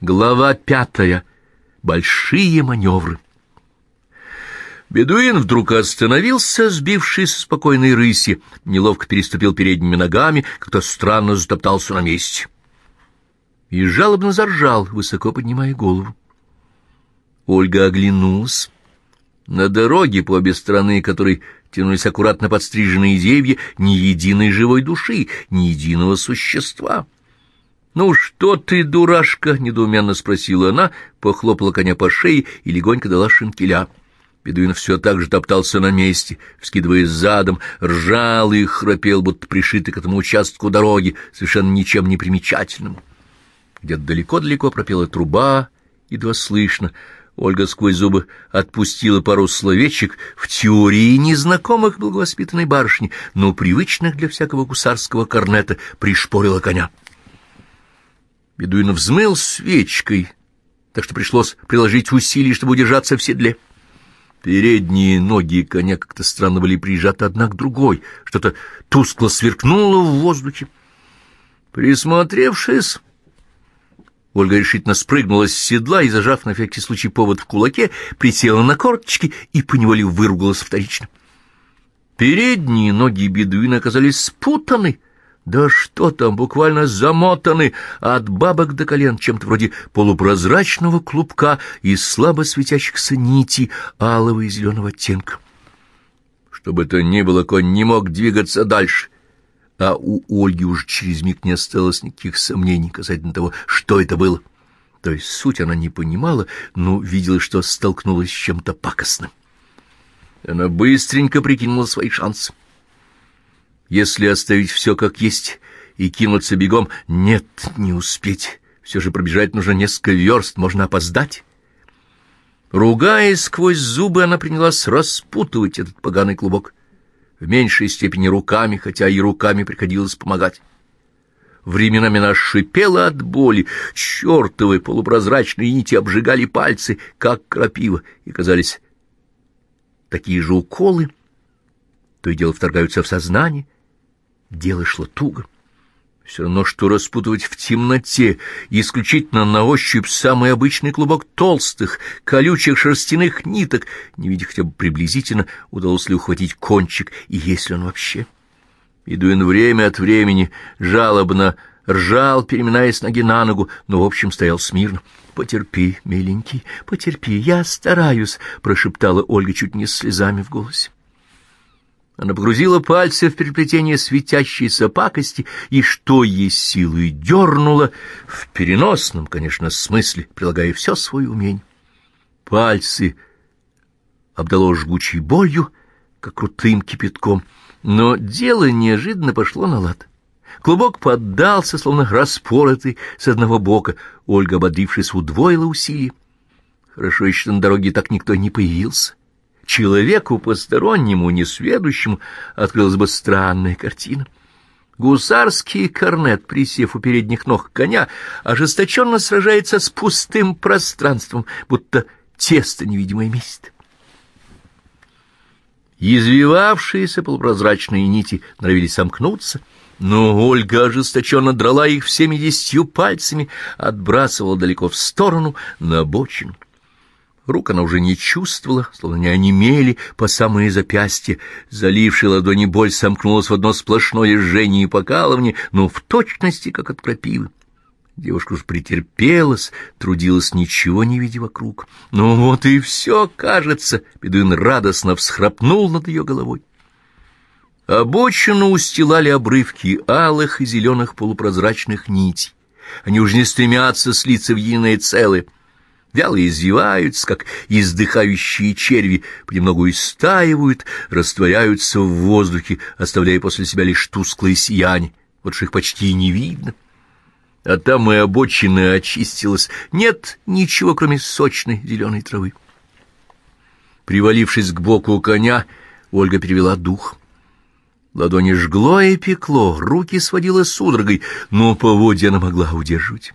Глава пятая. Большие маневры. Бедуин вдруг остановился, сбившись с спокойной рыси, неловко переступил передними ногами, как-то странно затоптался на месте. И жалобно заржал, высоко поднимая голову. Ольга оглянулась. На дороге по обе стороны, которой тянулись аккуратно подстриженные деревья, ни единой живой души, ни единого существа — «Ну что ты, дурашка?» — недоуменно спросила она, похлопала коня по шее и легонько дала шинкеля. Бедуин все так же топтался на месте, вскидываясь задом, ржал и храпел, будто пришитый к этому участку дороги, совершенно ничем не примечательному. Где-то далеко-далеко пропела труба, едва слышно. Ольга сквозь зубы отпустила пару словечек в теории незнакомых благовоспитанной барышни, но привычных для всякого гусарского корнета пришпорила коня. Бедуин взмыл свечкой, так что пришлось приложить усилия, чтобы удержаться в седле. Передние ноги коня как-то странно были прижаты одна к другой, что-то тускло сверкнуло в воздухе. Присмотревшись, Ольга решительно спрыгнула с седла и, зажав на всякий случай повод в кулаке, присела на корточки и поневоле выругалась вторично. Передние ноги бедуина оказались спутаны — да что там, буквально замотаны от бабок до колен чем-то вроде полупрозрачного клубка из слабо светящихся нитей алого и зеленого оттенка. Чтобы это ни было, конь не мог двигаться дальше, а у Ольги уже через миг не осталось никаких сомнений касательно того, что это было. То есть суть она не понимала, но видела, что столкнулась с чем-то пакостным. Она быстренько прикинула свои шансы. Если оставить все как есть и кинуться бегом, нет, не успеть. Все же пробежать нужно несколько верст, можно опоздать. Ругаясь сквозь зубы, она принялась распутывать этот поганый клубок. В меньшей степени руками, хотя и руками приходилось помогать. Временами она шипела от боли, чертовы полупрозрачные нити обжигали пальцы, как крапива, и казались такие же уколы, то и дело вторгаются в сознание — Дело шло туго. Все равно, что распутывать в темноте, исключительно на ощупь самый обычный клубок толстых, колючих шерстяных ниток, не видя хотя бы приблизительно, удалось ли ухватить кончик, и есть ли он вообще. Идуин время от времени жалобно ржал, переминаясь ноги на ногу, но, в общем, стоял смирно. «Потерпи, миленький, потерпи, я стараюсь», — прошептала Ольга чуть не с слезами в голосе. Она погрузила пальцы в переплетение светящейся пакости и, что есть силы, дернула в переносном, конечно, смысле, прилагая все свое умение. Пальцы обдало жгучей болью, как крутым кипятком, но дело неожиданно пошло на лад. Клубок поддался, словно распоротый с одного бока. Ольга, ободрившись, удвоила усилия. Хорошо еще на дороге так никто не появился человеку постороннему, несведущему, открылась бы странная картина. Гусарский корнет, присев у передних ног коня, ожесточенно сражается с пустым пространством, будто тесто невидимое место. Извивавшиеся полупрозрачные нити норовились сомкнуться, но Ольга ожесточенно драла их всеми десятью пальцами, отбрасывала далеко в сторону, на обочину. Рук она уже не чувствовала, словно не онемели по самые запястья. Залившая ладони боль сомкнулась в одно сплошное жжение и покалывание, но в точности, как от крапивы. Девушка уж претерпелась, трудилась, ничего не видя вокруг. Ну вот и все, кажется, Бедуин радостно всхрапнул над ее головой. Обочину устилали обрывки алых и зеленых полупрозрачных нитей. Они уже не стремятся слиться в единое целое — вяло извиваются, как издыхающие черви, понемногу истаивают, растворяются в воздухе, оставляя после себя лишь тусклое сияние. Вот что их почти не видно. А там и обочина очистилась. Нет ничего, кроме сочной зеленой травы. Привалившись к боку коня, Ольга перевела дух. Ладони жгло и пекло, руки сводила судорогой, но поводья она могла удерживать.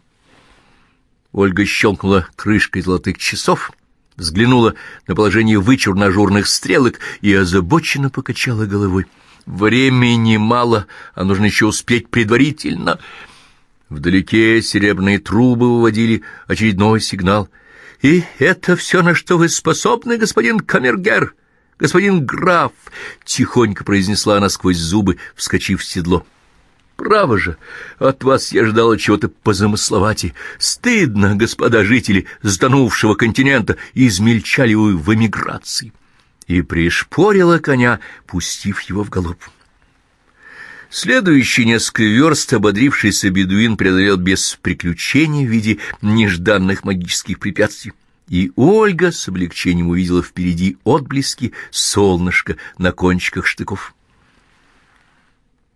Ольга щелкнула крышкой золотых часов, взглянула на положение вычурно-ажурных стрелок и озабоченно покачала головой. Времени мало, а нужно еще успеть предварительно. Вдалеке серебряные трубы выводили очередной сигнал. «И это все, на что вы способны, господин Камергер, господин граф!» — тихонько произнесла она сквозь зубы, вскочив в седло. «Право же, от вас я ждала чего-то позамысловатей. Стыдно, господа жители сданувшего континента, измельчали вы в эмиграции!» И пришпорила коня, пустив его в галоп. Следующие несколько верст ободрившийся бедуин преодолел без приключений в виде нежданных магических препятствий, и Ольга с облегчением увидела впереди отблески солнышка на кончиках штыков.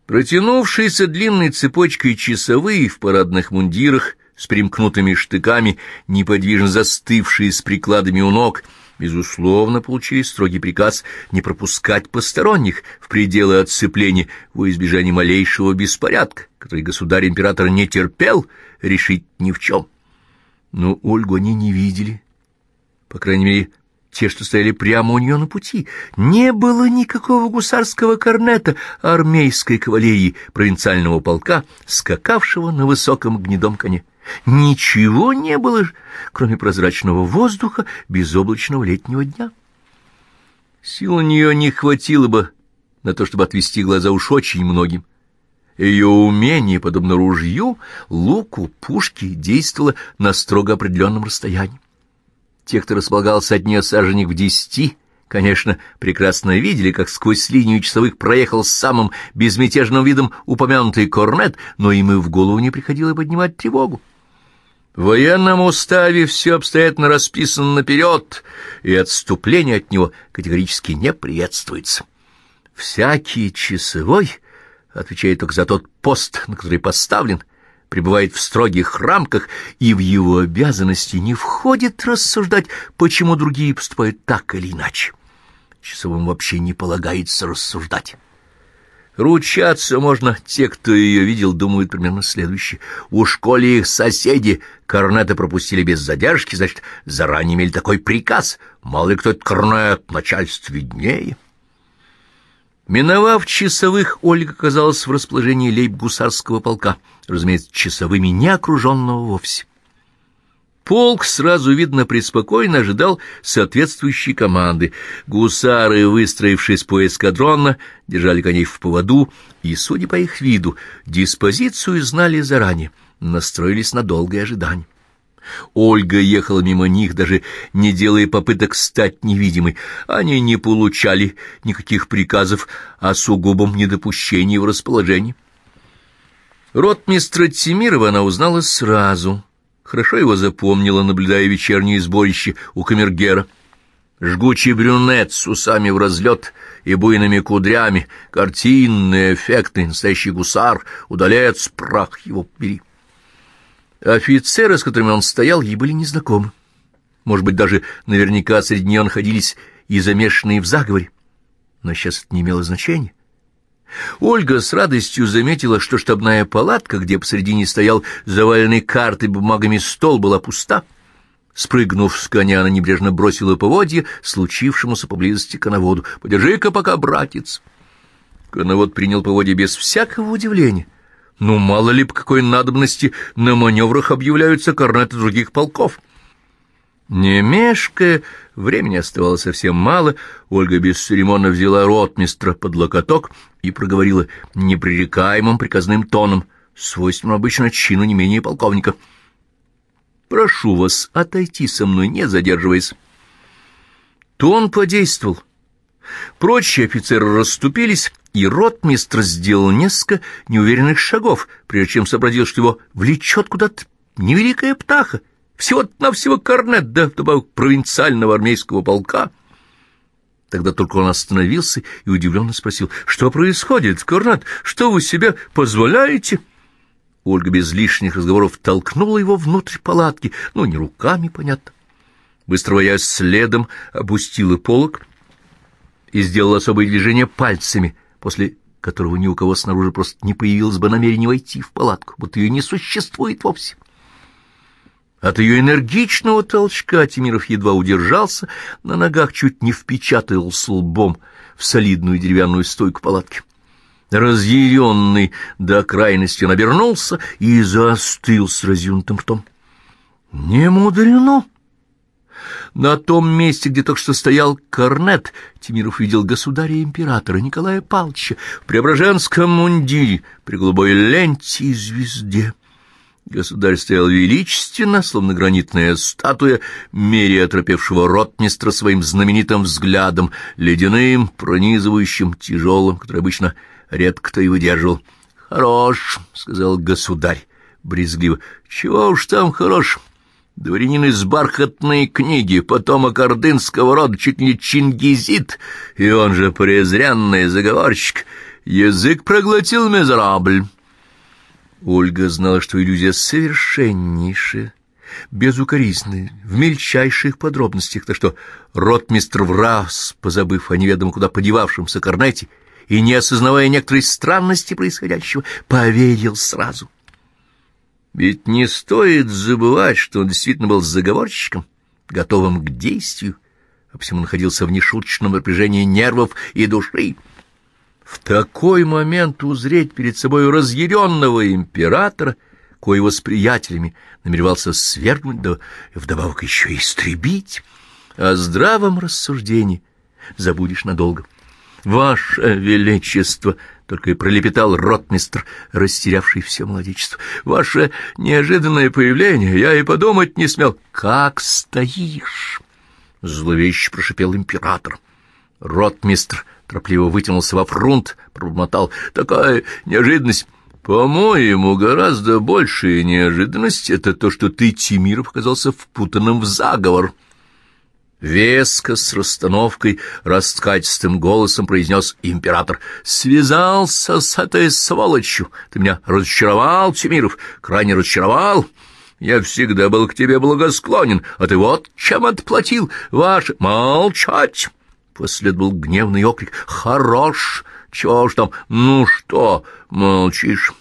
Протянувшиеся длинной цепочкой часовые в парадных мундирах с примкнутыми штыками, неподвижно застывшие с прикладами у ног — безусловно, получили строгий приказ не пропускать посторонних в пределы отцепления во избежание малейшего беспорядка, который государь-император не терпел решить ни в чем. Но Ольгу они не видели. По крайней мере, те, что стояли прямо у нее на пути. Не было никакого гусарского корнета армейской кавалерии провинциального полка, скакавшего на высоком гнедом коне. Ничего не было, кроме прозрачного воздуха безоблачного летнего дня. Сил у нее не хватило бы на то, чтобы отвести глаза уж очень многим. Ее умение, подобно ружью, луку, пушке, действовало на строго определенном расстоянии. Те, кто располагался от нее саженек в десяти, конечно, прекрасно видели, как сквозь линию часовых проехал с самым безмятежным видом упомянутый корнет, но им и в голову не приходило поднимать тревогу. В военном уставе все обстоятельно расписано наперед, и отступление от него категорически не приветствуется. Всякий часовой отвечает только за тот пост, на который поставлен, пребывает в строгих рамках, и в его обязанности не входит рассуждать, почему другие поступают так или иначе. Часовым вообще не полагается рассуждать. Ручаться можно, те, кто ее видел, думают примерно следующее. У школе их соседи корнета пропустили без задержки, значит, заранее имели такой приказ. Мало ли кто это корнет, начальство виднее. Миновав часовых, Ольга оказалась в расположении лейб-гусарского полка, разумеется, часовыми не окруженного вовсе. Полк, сразу видно, преспокойно ожидал соответствующей команды. Гусары, выстроившись по эскадронно, держали коней в поводу и, судя по их виду, диспозицию знали заранее, настроились на долгое ожидание. Ольга ехала мимо них, даже не делая попыток стать невидимой. Они не получали никаких приказов о сугубом недопущении в расположении. Ротмистра Тимирова она узнала сразу — Хорошо его запомнила, наблюдая вечернее сборище у камергера. Жгучий брюнет с усами в разлет и буйными кудрями, картинный, эффектный, настоящий гусар, удалец, прах его бери. Офицеры, с которыми он стоял, ей были незнакомы. Может быть, даже наверняка среди нее находились и замешанные в заговоре. Но сейчас это не имело значения. Ольга с радостью заметила, что штабная палатка, где посредине стоял заваленный картой бумагами стол, была пуста. Спрыгнув с коня, она небрежно бросила поводье случившемуся поблизости коноводу. «Подержи-ка пока, братец!» Коновод принял поводье без всякого удивления. Ну, мало ли по какой надобности на маневрах объявляются корнеты других полков. Не мешкая, времени оставалось совсем мало, Ольга бесцеремонно взяла ротмистра под локоток и проговорила непререкаемым приказным тоном, свойственным обычно чину не менее полковника. «Прошу вас отойти со мной, не задерживаясь». Тон подействовал. Прочие офицеры расступились, и ротмистр сделал несколько неуверенных шагов, прежде чем сообразил, что его влечет куда-то невеликая птаха всего-навсего корнет, да вдобавок провинциального армейского полка. Тогда только он остановился и удивленно спросил, «Что происходит, корнет? Что вы себе позволяете?» Ольга без лишних разговоров толкнула его внутрь палатки, ну, не руками, понятно. Быстро воясь следом, опустила полок и сделала особое движение пальцами, после которого ни у кого снаружи просто не появилось бы намерения войти в палатку, вот ее не существует вовсе. От ее энергичного толчка Тимиров едва удержался, на ногах чуть не впечатался лбом в солидную деревянную стойку палатки. Разъяренный до крайности он обернулся и застыл с разъюнутым ртом. Не мудрено. На том месте, где только что стоял корнет, Тимиров видел государя-императора Николая Павловича в преображенском мундире при голубой ленте и звезде. Государь стоял величественно, словно гранитная статуя, меря отропевшего ротмистра своим знаменитым взглядом, ледяным, пронизывающим, тяжелым, который обычно редко-то и выдерживал. «Хорош», — сказал государь, брезгливо. «Чего уж там хорош? Дворянин из бархатной книги, потомок ордынского рода, чуть не чингизит, и он же презренный заговорщик. Язык проглотил мизерабль». Ольга знала, что иллюзия совершеннейшая, безукоризненная, в мельчайших подробностях, так что ротмистр в раз, позабыв о неведомо куда подевавшемся корнете и не осознавая некоторой странности происходящего, поверил сразу. Ведь не стоит забывать, что он действительно был заговорщиком, готовым к действию, а посему находился в нешуточном напряжении нервов и души. В такой момент узреть перед собой разъяренного императора, коего с приятелями намеревался свергнуть, да вдобавок еще истребить, о здравом рассуждении забудешь надолго. «Ваше Величество!» — только и пролепетал ротмистр, растерявший все молодечество. «Ваше неожиданное появление я и подумать не смел». «Как стоишь?» — зловеще прошипел император. Ротмистр торопливо вытянулся во фрунт, пробормотал. «Такая неожиданность!» «По-моему, гораздо большая неожиданность — это то, что ты, Тимиров, оказался впутанным в заговор». Веско, с расстановкой, раскатистым голосом произнес император. «Связался с этой сволочью. Ты меня разочаровал, Тимиров, крайне разочаровал. Я всегда был к тебе благосклонен, а ты вот чем отплатил. Ваш... Молчать!» Последовал гневный окрик. «Хорош! Чего ж там? Ну что, молчишь?»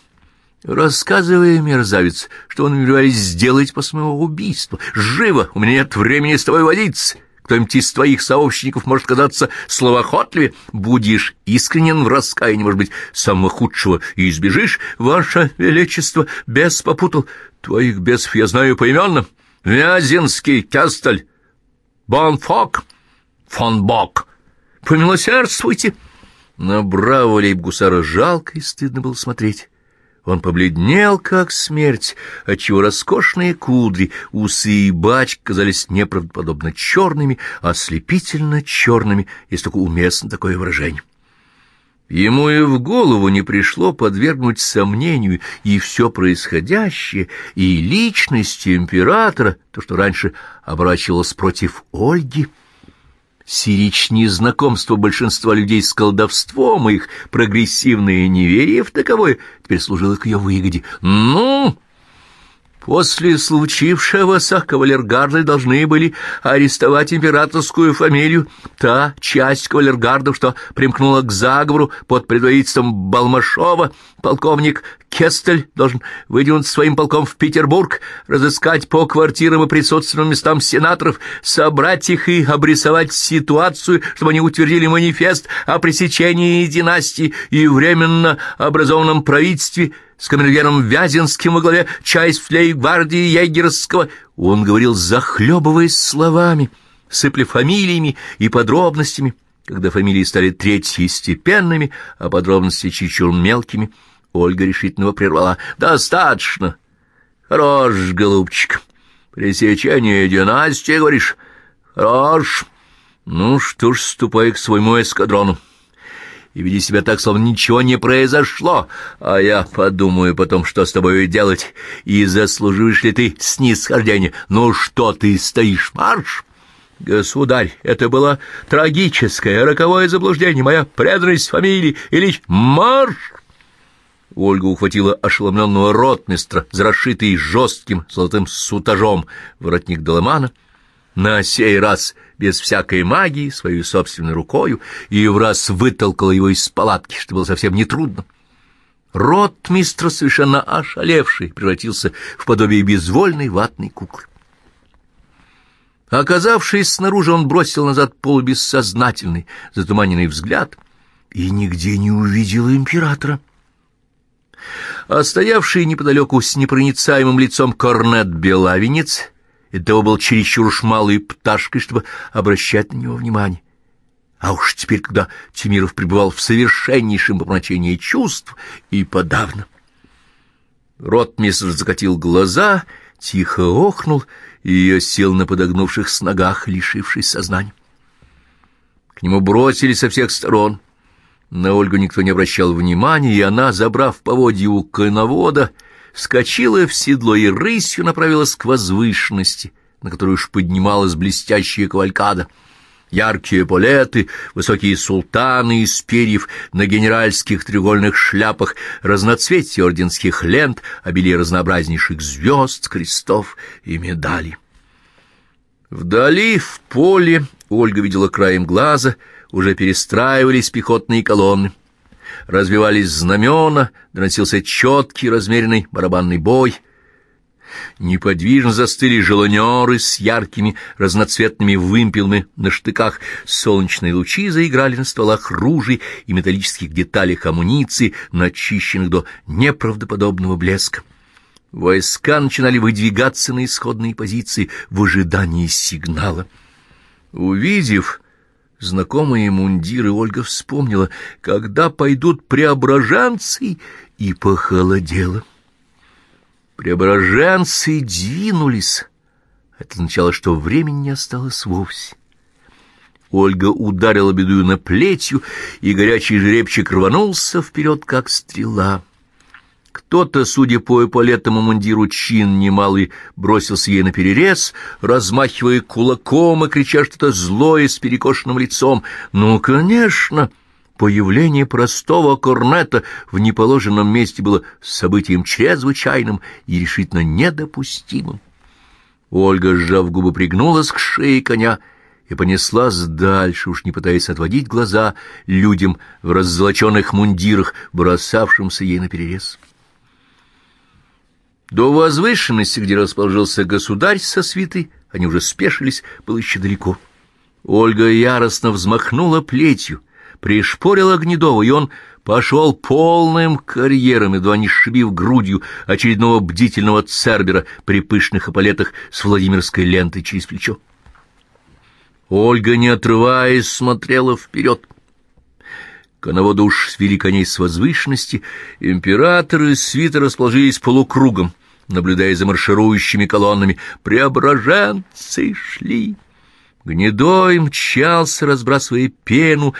«Рассказывай, мерзавец, что вы намеревались сделать после моего убийства. Живо! У меня нет времени с тобой водиться!» Кто-нибудь из твоих сообщников может казаться словоохотливее, будешь искренен в раскаянии, может быть, самого худшего, и избежишь, ваше величество, бес попутал. Твоих бесов я знаю поименно. Вязинский, Кестель, Бонфок, фон Бок. Помилосердствуйте!» На браво лейб-гусара жалко и стыдно было смотреть. Он побледнел, как смерть, отчего роскошные кудри, усы и бач казались неправдоподобно черными, ослепительно черными, если только уместно такое выражение. Ему и в голову не пришло подвергнуть сомнению и все происходящее, и личность императора, то, что раньше оборачивалось против Ольги — сиричнее знакомство большинства людей с колдовством и их прогрессивное неверие в таковое теперь служило к ее выгоде. «Ну...» После случившегося кавалергарды должны были арестовать императорскую фамилию. Та часть кавалергардов, что примкнула к заговору под предводительством Балмашова, полковник Кестель должен выдвинуть своим полком в Петербург, разыскать по квартирам и присутственным местам сенаторов, собрать их и обрисовать ситуацию, чтобы они утвердили манифест о пресечении династии и временно образованном правительстве – с камергером Вязинским во главе часть флей-гвардии егерского. Он говорил, захлебываясь словами, сыпля фамилиями и подробностями. Когда фамилии стали третьестепенными, а подробности чечур мелкими, Ольга решительно его прервала. «Достаточно! Хорош, голубчик! Пресечение династии, говоришь? Хорош! Ну что ж, ступай к своему эскадрону и веди себя так, словно ничего не произошло, а я подумаю потом, что с тобой делать, и заслуживаешь ли ты снисхождения. Ну что ты стоишь, марш!» «Государь, это было трагическое, роковое заблуждение, моя преданность фамилии и лич... Марш!» Ольга ухватила ошеломленного ротмистра, зарасшитый жестким золотым сутажом воротник Доломана, на сей раз — без всякой магии, своей собственной рукою, и в раз вытолкала его из палатки, что было совсем нетрудно. Рот мистера, совершенно ошалевший, превратился в подобие безвольной ватной куклы. Оказавшись снаружи, он бросил назад полубессознательный, затуманенный взгляд и нигде не увидела императора. А стоявший неподалеку с непроницаемым лицом корнет-белавинец, этого был чересчур уж малой пташкой, чтобы обращать на него внимание. А уж теперь, когда Тимиров пребывал в совершеннейшем помрачении чувств, и подавно. Ротмистр закатил глаза, тихо охнул и сел на подогнувших с ногах, лишившись сознания. К нему бросили со всех сторон. На Ольгу никто не обращал внимания, и она, забрав поводья у коновода, вскочила в седло и рысью направилась к возвышенности, на которую уж поднималась блестящая кавалькада — яркие полеты, высокие султаны из перьев на генеральских треугольных шляпах, разноцветие орденских лент, обилие разнообразнейших звезд, крестов и медалей. Вдали, в поле, Ольга видела краем глаза, уже перестраивались пехотные колонны. Развивались знамена, доносился четкий размеренный барабанный бой — Неподвижно застыли желанеры с яркими разноцветными вымпелами на штыках. Солнечные лучи заиграли на стволах ружей и металлических деталях амуниции, начищенных до неправдоподобного блеска. Войска начинали выдвигаться на исходные позиции в ожидании сигнала. Увидев знакомые мундиры, Ольга вспомнила, когда пойдут преображенцы, и похолодела. Преображенцы двинулись. Это означало, что времени не осталось вовсе. Ольга ударила бедуина плетью, и горячий жеребчик рванулся вперед, как стрела. Кто-то, судя по эполетному мундиру чин немалый, бросился ей на перерез, размахивая кулаком и крича что-то злое с перекошенным лицом. «Ну, конечно!» Появление простого корнета в неположенном месте было событием чрезвычайным и решительно недопустимым. Ольга, сжав губы, пригнулась к шее коня и понеслась дальше, уж не пытаясь отводить глаза людям в раззолоченных мундирах, бросавшимся ей наперерез. До возвышенности, где расположился государь со свитой, они уже спешились, было еще далеко. Ольга яростно взмахнула плетью, пришпорил Огнедова, и он пошел полным карьером, едва не сшибив грудью очередного бдительного цербера при пышных эполетах с Владимирской лентой через плечо. Ольга, не отрываясь, смотрела вперед. Коноводы уж свели коней с возвышенности, императоры свита расположились полукругом, наблюдая за марширующими колоннами. Преображенцы шли. Гнедой мчался, разбрасывая пену,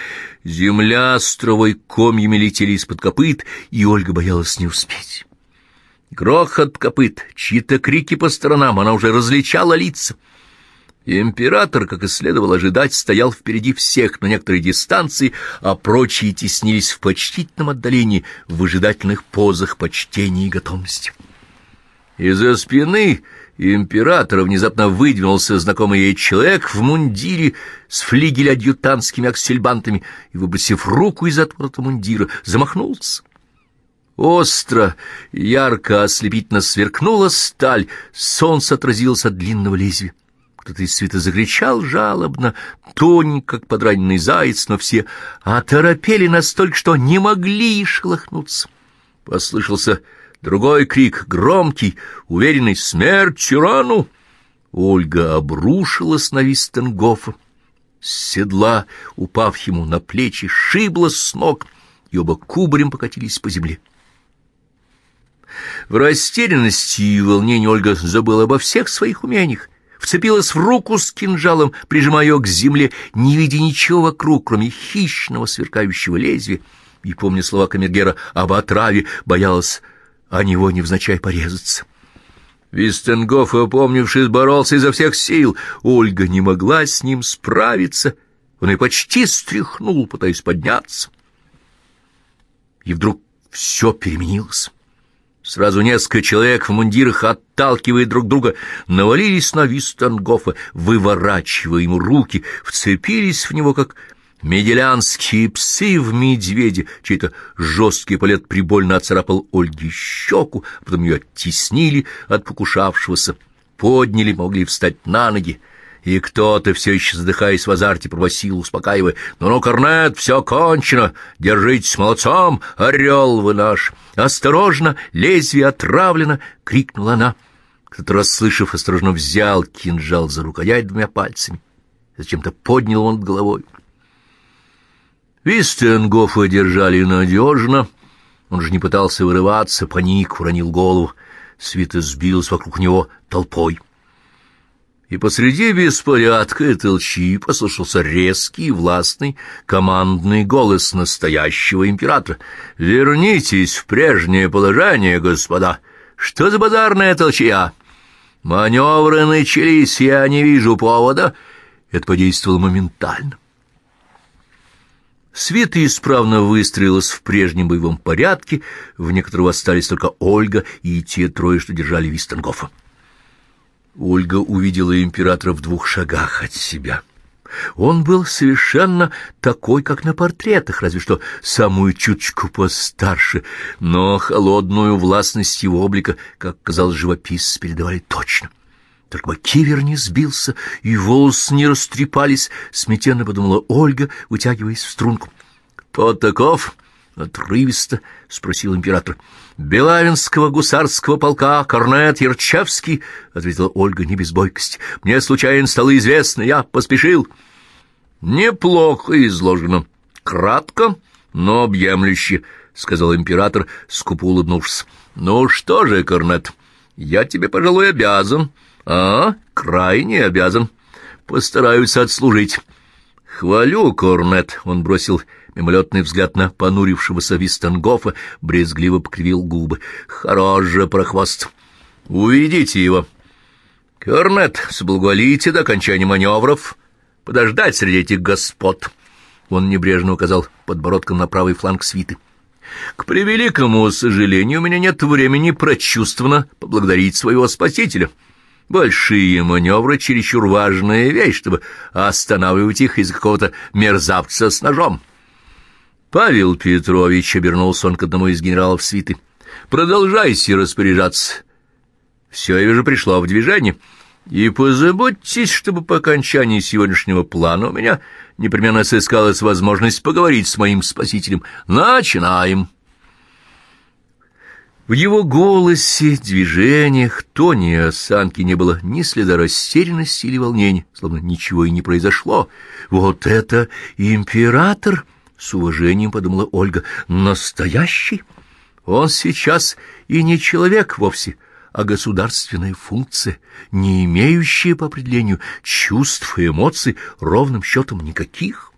земля островой комьями летели из-под копыт, и Ольга боялась не успеть. Грохот копыт, чьи-то крики по сторонам, она уже различала лица. Император, как и следовало ожидать, стоял впереди всех на некоторой дистанции, а прочие теснились в почтительном отдалении, в выжидательных позах почтения и готовности. Из-за спины императора внезапно выдвинулся знакомый ей человек в мундире с флигель-адъютантскими аксельбантами и, выбросив руку из отворота мундира, замахнулся. Остро, ярко, ослепительно сверкнула сталь, солнце отразилось от длинного лезвия. Кто-то из света закричал жалобно, тоненько, как подраненный заяц, но все оторопели настолько, что не могли и шелохнуться. Послышался Другой крик, громкий, уверенный «Смерть тирану!» Ольга обрушилась на Вистенгофа. С седла, упав ему на плечи, шибла с ног, и оба кубарем покатились по земле. В растерянности и волнении Ольга забыла обо всех своих умениях, вцепилась в руку с кинжалом, прижимая ее к земле, не видя ничего вокруг, кроме хищного сверкающего лезвия, и, помня слова Камергера об отраве, боялась а него невзначай порезаться. Вистенгоф, опомнившись, боролся изо всех сил. Ольга не могла с ним справиться. Он и почти стряхнул, пытаясь подняться. И вдруг все переменилось. Сразу несколько человек в мундирах, отталкивая друг друга, навалились на Вистенгофа, выворачивая ему руки, вцепились в него, как Меделянские псы в медведе, чей-то жесткий палет прибольно оцарапал Ольге щеку, а потом ее оттеснили от покушавшегося, подняли, могли встать на ноги, И кто-то, все еще задыхаясь в азарте, пробасил, успокаивая. «Ну-ну, Корнет, все кончено! Держитесь молодцом! Орел вы наш! Осторожно! Лезвие отравлено!» — крикнула она. Кто-то, расслышав, осторожно взял кинжал за рукоять двумя пальцами. Зачем-то поднял он головой. Вистенгофа держали надежно. Он же не пытался вырываться, паник, уронил голову. Свита сбилась вокруг него толпой. И посреди беспорядка и толчи послышался резкий, властный, командный голос настоящего императора. «Вернитесь в прежнее положение, господа! Что за базарная толчья? Маневры начались, я не вижу повода!» Это подействовало моментально. Света исправно выстроилась в прежнем боевом порядке, в некоторого остались только Ольга и те трое, что держали Вистенгофа. Ольга увидела императора в двух шагах от себя. Он был совершенно такой, как на портретах, разве что самую чуточку постарше, но холодную властность его облика, как казалось живописцы, передавали точно. Только кивер не сбился, и волосы не растрепались, смятенно подумала Ольга, вытягиваясь в струнку. «Кто таков?» — отрывисто спросил император. «Белавинского гусарского полка Корнет Ярчевский», — ответила Ольга не без бойкости. «Мне случайно стало известно, я поспешил». «Неплохо изложено. Кратко, но объемлюще», — сказал император, скупо улыбнувшись. «Ну что же, Корнет, я тебе, пожалуй, обязан». «А, крайне обязан. Постараюсь отслужить». «Хвалю, Корнет», — он бросил мимолетный взгляд на понурившегося Вистенгофа, брезгливо покривил губы. «Хорош же прохвост! Уведите его!» «Корнет, соблаговолите до окончания маневров подождать среди этих господ!» Он небрежно указал подбородком на правый фланг свиты. «К превеликому сожалению, у меня нет времени прочувствованно поблагодарить своего спасителя». Большие маневры — чересчур важная вещь, чтобы останавливать их из какого-то мерзавца с ножом. Павел Петрович обернулся он к одному из генералов свиты. «Продолжайте распоряжаться. Все, я вижу, пришло в движение. И позаботьтесь, чтобы по окончании сегодняшнего плана у меня непременно сыскалась возможность поговорить с моим спасителем. Начинаем!» В его голосе, движениях, тоне и осанке не было ни следа растерянности или волнения, словно ничего и не произошло. «Вот это император!» — с уважением подумала Ольга. «Настоящий! Он сейчас и не человек вовсе, а государственная функция, не имеющая по определению чувств и эмоций ровным счетом никаких»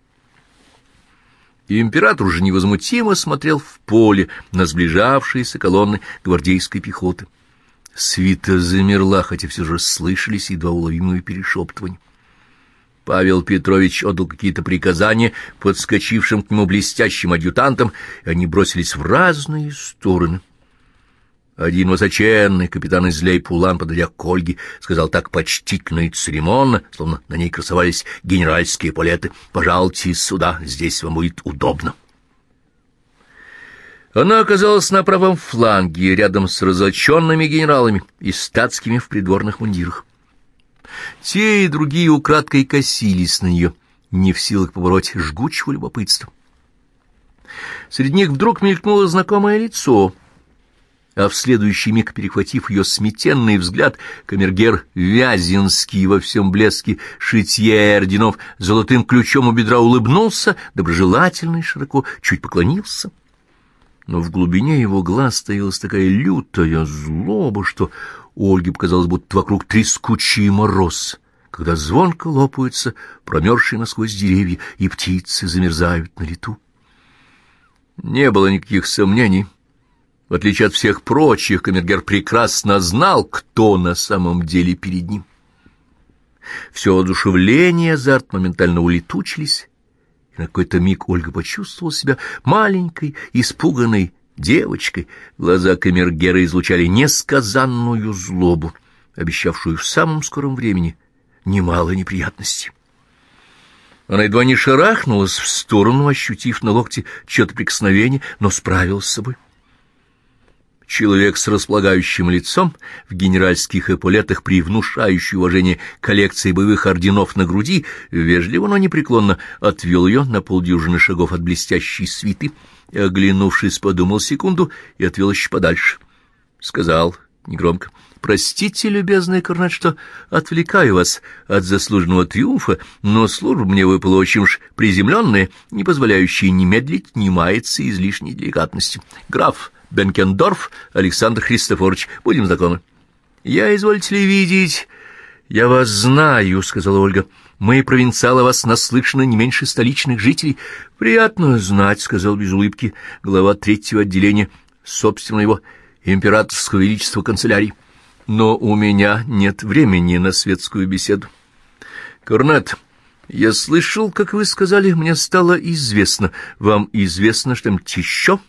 и император уже невозмутимо смотрел в поле на сближавшиеся колонны гвардейской пехоты. Свита замерла, хотя все же слышались едва уловимые перешептывания. Павел Петрович отдал какие-то приказания подскочившим к нему блестящим адъютантам, и они бросились в разные стороны. Один высоченный капитан из Лейпулан, подойдя к Ольге, сказал так почтительно и церемонно, словно на ней красовались генеральские палеты, «Пожалуйте сюда, здесь вам будет удобно». Она оказалась на правом фланге, рядом с разоченными генералами и статскими в придворных мундирах. Те и другие украдкой косились на нее, не в силах побороть жгучего любопытства. Среди них вдруг мелькнуло знакомое лицо — а в следующий миг, перехватив ее сметенный взгляд, камергер Вязинский во всем блеске шитье орденов золотым ключом у бедра улыбнулся, доброжелательно и широко чуть поклонился. Но в глубине его глаз стоялась такая лютая злоба, что Ольге показалось, будто вокруг трескучий мороз, когда звонко лопаются промерзшие насквозь деревья, и птицы замерзают на лету. Не было никаких сомнений — в отличие от всех прочих, Камергер прекрасно знал, кто на самом деле перед ним. Все одушевление и азарт моментально улетучились, и на какой-то миг Ольга почувствовала себя маленькой, испуганной девочкой. Глаза Камергера излучали несказанную злобу, обещавшую в самом скором времени немало неприятностей. Она едва не шарахнулась в сторону, ощутив на локте чье-то прикосновение, но справилась с собой. Человек с располагающим лицом, в генеральских эполетах при внушающей уважение коллекции боевых орденов на груди, вежливо, но непреклонно отвел ее на полдюжины шагов от блестящей свиты, и, оглянувшись, подумал секунду и отвел еще подальше. Сказал негромко, «Простите, любезный Корнет, что отвлекаю вас от заслуженного триумфа, но служба мне выпала очень уж приземленная, не позволяющая ни медлить, ни маяться излишней деликатностью. Граф Бенкендорф Александр Христофорович, будем знакомы». «Я, извольте ли видеть...» «Я вас знаю», — сказала Ольга. «Мы, провинциалы, вас наслышаны не меньше столичных жителей». «Приятно знать», — сказал без улыбки глава третьего отделения, собственно, его императорского величества канцелярии но у меня нет времени на светскую беседу. Корнет, я слышал, как вы сказали, мне стало известно. Вам известно что-нибудь еще?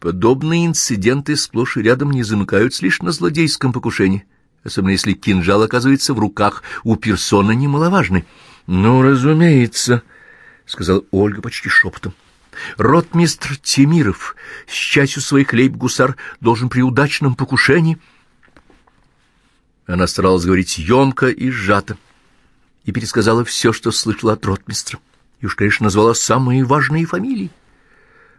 Подобные инциденты сплошь и рядом не замыкаются лишь на злодейском покушении, особенно если кинжал оказывается в руках у персоны немаловажной. — Ну, разумеется, — сказала Ольга почти шепотом. Ротмистр Тимиров с частью своих лейб-гусар должен при удачном покушении она старалась говорить емко и сжато, и пересказала все, что слышала от ротмистра, и уж, конечно, назвала самые важные фамилии.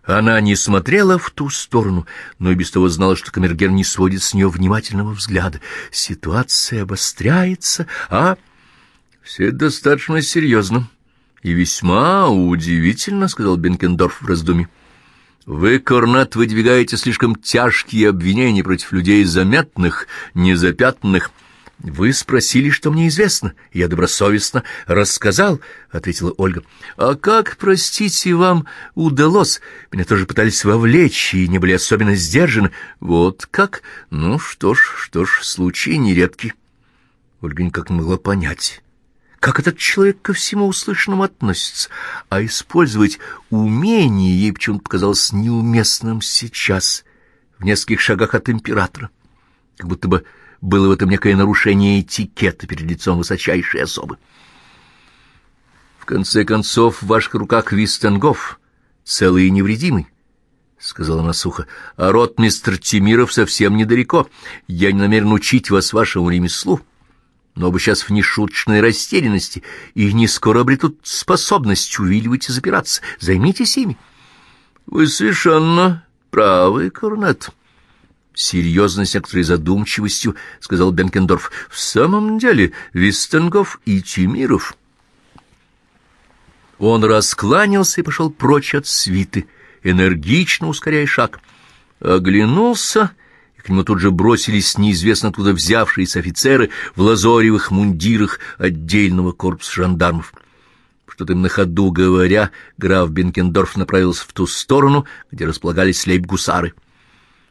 Она не смотрела в ту сторону, но и без того знала, что камергер не сводит с нее внимательного взгляда. Ситуация обостряется, а... Все достаточно серьезно и весьма удивительно, — сказал Бенкендорф в раздумье. Вы, Корнет, выдвигаете слишком тяжкие обвинения против людей заметных, незапятнанных. Вы спросили, что мне известно, я добросовестно рассказал, — ответила Ольга. А как, простите, вам удалось? Меня тоже пытались вовлечь и не были особенно сдержаны. Вот как? Ну что ж, что ж, случай нередкий. Ольга никак не могла понять как этот человек ко всему услышанному относится, а использовать умение ей почему-то показалось неуместным сейчас, в нескольких шагах от императора, как будто бы было в этом некое нарушение этикета перед лицом высочайшей особы. В конце концов, в ваших руках Вистенгоф, целый и невредимый, — сказала она сухо, — а рот мистер Тимиров совсем недалеко. Я не намерен учить вас вашему ремеслу но бы сейчас в нешуточной растерянности, и не скоро обретут способность увиливать и запираться. Займитесь ими. — Вы совершенно правы, Корнет. Серьезно, с некоторой задумчивостью, — сказал Бенкендорф. — В самом деле, Вистенгов и Тимиров... Он раскланялся и пошел прочь от свиты, энергично ускоряя шаг. Оглянулся к нему тут же бросились неизвестно откуда взявшиеся офицеры в лазоревых мундирах отдельного корпуса жандармов. Что-то им на ходу говоря, граф Бенкендорф направился в ту сторону, где располагались лейб-гусары.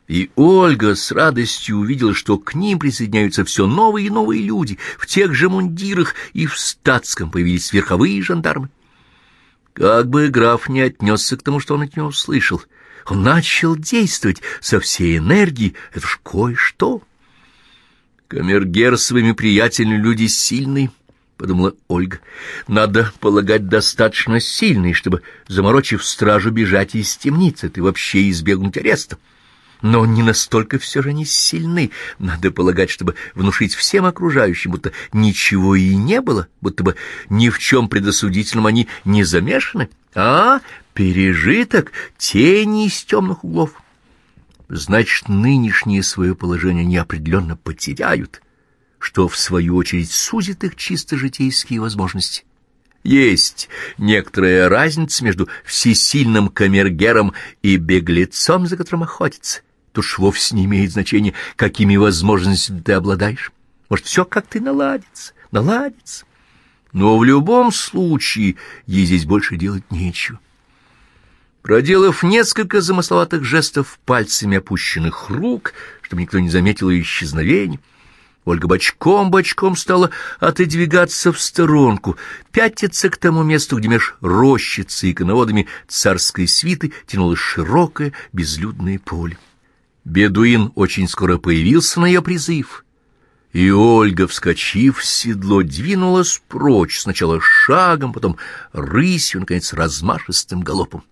И Ольга с радостью увидела, что к ним присоединяются все новые и новые люди, в тех же мундирах и в статском появились верховые жандармы. Как бы граф не отнесся к тому, что он от него услышал — он начал действовать со всей энергией. Это ж кое-что. Камергер своими приятелями люди сильные, — подумала Ольга. Надо полагать достаточно сильные, чтобы, заморочив стражу, бежать из темницы и вообще избегнуть ареста. Но не настолько все же они сильны. Надо полагать, чтобы внушить всем окружающим, будто ничего и не было, будто бы ни в чем предосудительном они не замешаны. А пережиток тени из темных углов. Значит, нынешнее свое положение неопределенно потеряют, что, в свою очередь, сузит их чисто житейские возможности. Есть некоторая разница между всесильным камергером и беглецом, за которым охотится. Тут ж вовсе не имеет значения, какими возможностями ты обладаешь. Может, все как-то наладится, наладится. Но в любом случае ей здесь больше делать нечего. Проделав несколько замысловатых жестов пальцами опущенных рук, чтобы никто не заметил ее исчезновения, Ольга бочком-бочком стала отодвигаться в сторонку, пятиться к тому месту, где меж рощицей и коноводами царской свиты тянулось широкое безлюдное поле. Бедуин очень скоро появился на ее призыв, и Ольга, вскочив в седло, двинулась прочь, сначала шагом, потом рысью, наконец, размашистым галопом.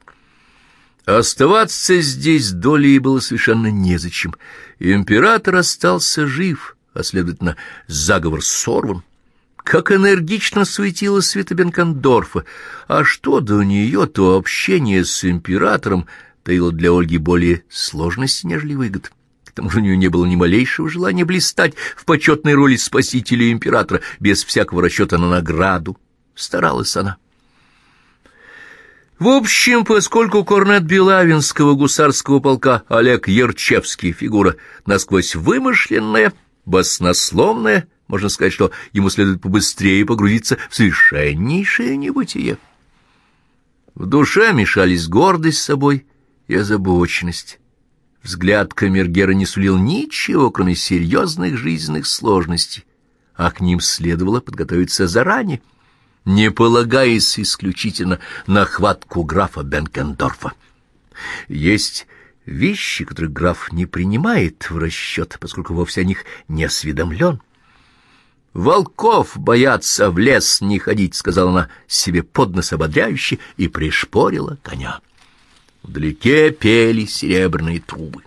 Оставаться здесь долей было совершенно незачем. Император остался жив, а, следовательно, заговор сорван. Как энергично светила Света Бенкендорфа, а что до нее, то общение с императором таило для Ольги более сложности, нежели выгод. К тому же у нее не было ни малейшего желания блистать в почетной роли спасителя императора, без всякого расчета на награду. Старалась она. В общем, поскольку корнет Белавинского гусарского полка Олег Ярчевский фигура насквозь вымышленная, баснословная, можно сказать, что ему следует побыстрее погрузиться в совершеннейшее небытие. В душе мешались гордость собой и озабоченность. Взгляд камергера не сулил ничего, кроме серьезных жизненных сложностей, а к ним следовало подготовиться заранее, не полагаясь исключительно на хватку графа Бенкендорфа. Есть вещи, которые граф не принимает в расчет, поскольку вовсе о них не осведомлен. «Волков боятся в лес не ходить», — сказала она себе под нос ободряюще и пришпорила коня. Вдалеке пели серебряные трубы.